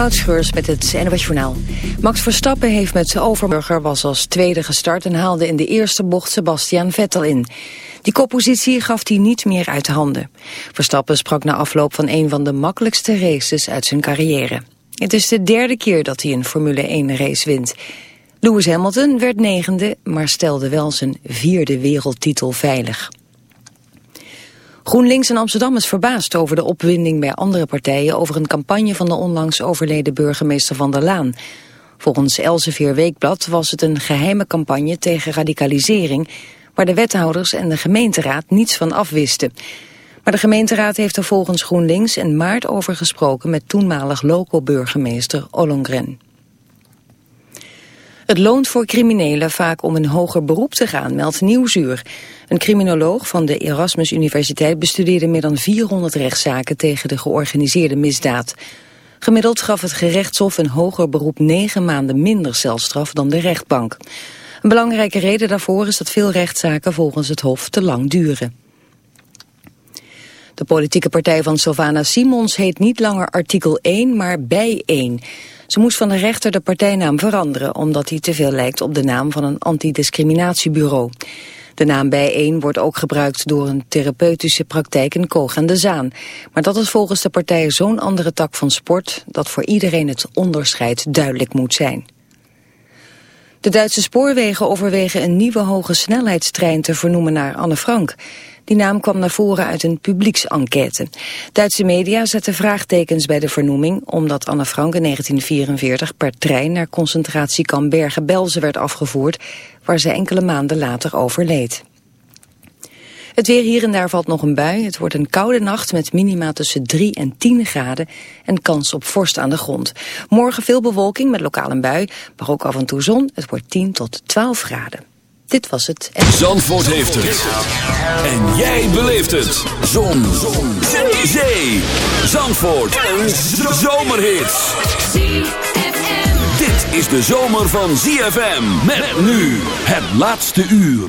Met het NWS Journaal. Max Verstappen heeft met zijn overburger was als tweede gestart... en haalde in de eerste bocht Sebastian Vettel in. Die koppositie gaf hij niet meer uit handen. Verstappen sprak na afloop van een van de makkelijkste races uit zijn carrière. Het is de derde keer dat hij een Formule 1-race wint. Lewis Hamilton werd negende, maar stelde wel zijn vierde wereldtitel veilig. GroenLinks in Amsterdam is verbaasd over de opwinding bij andere partijen over een campagne van de onlangs overleden burgemeester Van der Laan. Volgens Elsevier Weekblad was het een geheime campagne tegen radicalisering, waar de wethouders en de gemeenteraad niets van afwisten. Maar de gemeenteraad heeft er volgens GroenLinks in maart over gesproken met toenmalig local burgemeester Ollongren. Het loont voor criminelen vaak om een hoger beroep te gaan, meldt Nieuwsuur. Een criminoloog van de Erasmus Universiteit bestudeerde meer dan 400 rechtszaken tegen de georganiseerde misdaad. Gemiddeld gaf het gerechtshof een hoger beroep negen maanden minder celstraf dan de rechtbank. Een belangrijke reden daarvoor is dat veel rechtszaken volgens het hof te lang duren. De politieke partij van Sylvana Simons heet niet langer artikel 1, maar bij 1. Ze moest van de rechter de partijnaam veranderen... omdat die te veel lijkt op de naam van een antidiscriminatiebureau. De naam Bijeen wordt ook gebruikt door een therapeutische praktijk in Koog aan de Zaan. Maar dat is volgens de partij zo'n andere tak van sport... dat voor iedereen het onderscheid duidelijk moet zijn. De Duitse spoorwegen overwegen een nieuwe hoge snelheidstrein te vernoemen naar Anne Frank. Die naam kwam naar voren uit een publieksenquête. Duitse media zetten vraagtekens bij de vernoeming... omdat Anne Frank in 1944 per trein naar concentratiekamp Bergen-Belsen werd afgevoerd... waar ze enkele maanden later overleed. Het weer hier en daar valt nog een bui. Het wordt een koude nacht met minima tussen 3 en 10 graden en kans op vorst aan de grond. Morgen veel bewolking met lokaal een bui, maar ook af en toe zon. Het wordt 10 tot 12 graden. Dit was het. Zandvoort heeft het. En jij beleeft het. Zon. Zon. Zee. Zee. Zandvoort. Een zomerhit. Dit is de zomer van ZFM. Met nu het laatste uur.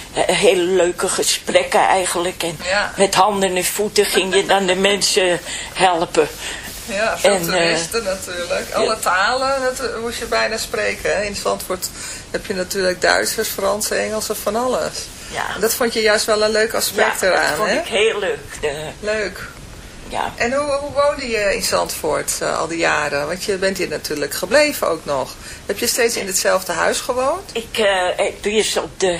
hele leuke gesprekken eigenlijk. En ja. met handen en voeten ging je dan de mensen helpen. Ja, veel en, toeristen uh, natuurlijk. Alle talen dat eh, moest je bijna spreken. In Zandvoort heb je natuurlijk Duitsers, Frans, Engels en van alles. Ja. Dat vond je juist wel een leuk aspect ja, eraan, dat vond hè? ik heel leuk. De... Leuk. Ja. En hoe, hoe woonde je in Zandvoort uh, al die jaren? Want je bent hier natuurlijk gebleven ook nog. Heb je steeds in hetzelfde huis gewoond? Ik uh, heb eerst op de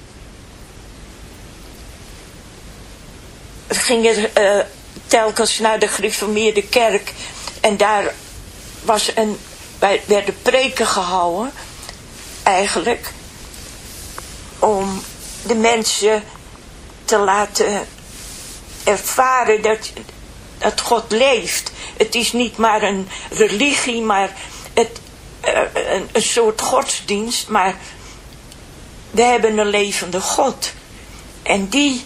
ging er uh, telkens naar de gereformeerde kerk en daar was een, werden preken gehouden, eigenlijk, om de mensen te laten ervaren dat, dat God leeft. Het is niet maar een religie, maar het, uh, een, een soort godsdienst, maar we hebben een levende God. En die,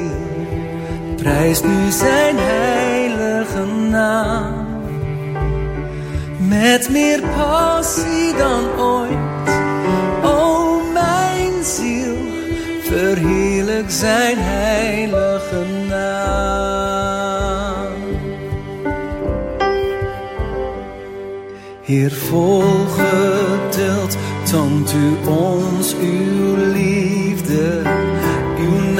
prijst nu zijn heilige naam. Met meer passie dan ooit, o mijn ziel, verheerlijk zijn heilige naam. Heer, volgeduld toont u ons uw liefde.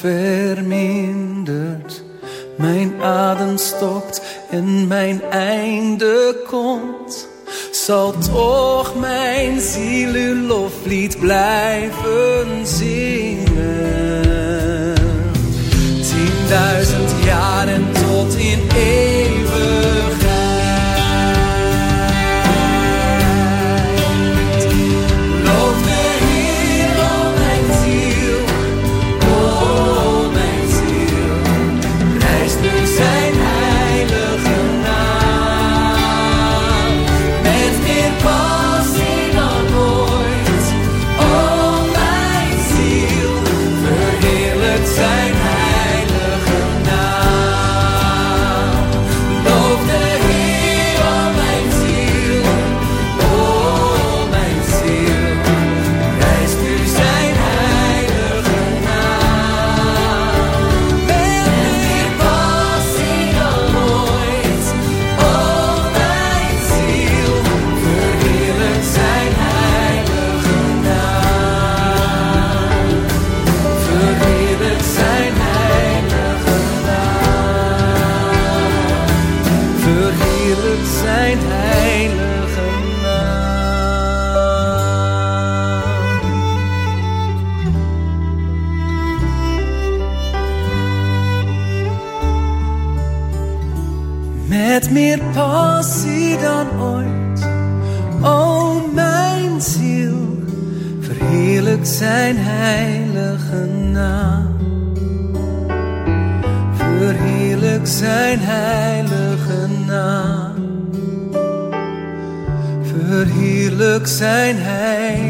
Vermindert, mijn adem stokt en mijn einde komt, zal toch mijn ziel blijven zingen. Tienduizend jaren tot in eeuwigheid. Meer passie dan ooit, o mijn ziel, verheerlijk zijn heilige naam. Verheerlijk zijn heilige naam. Verheerlijk zijn heilige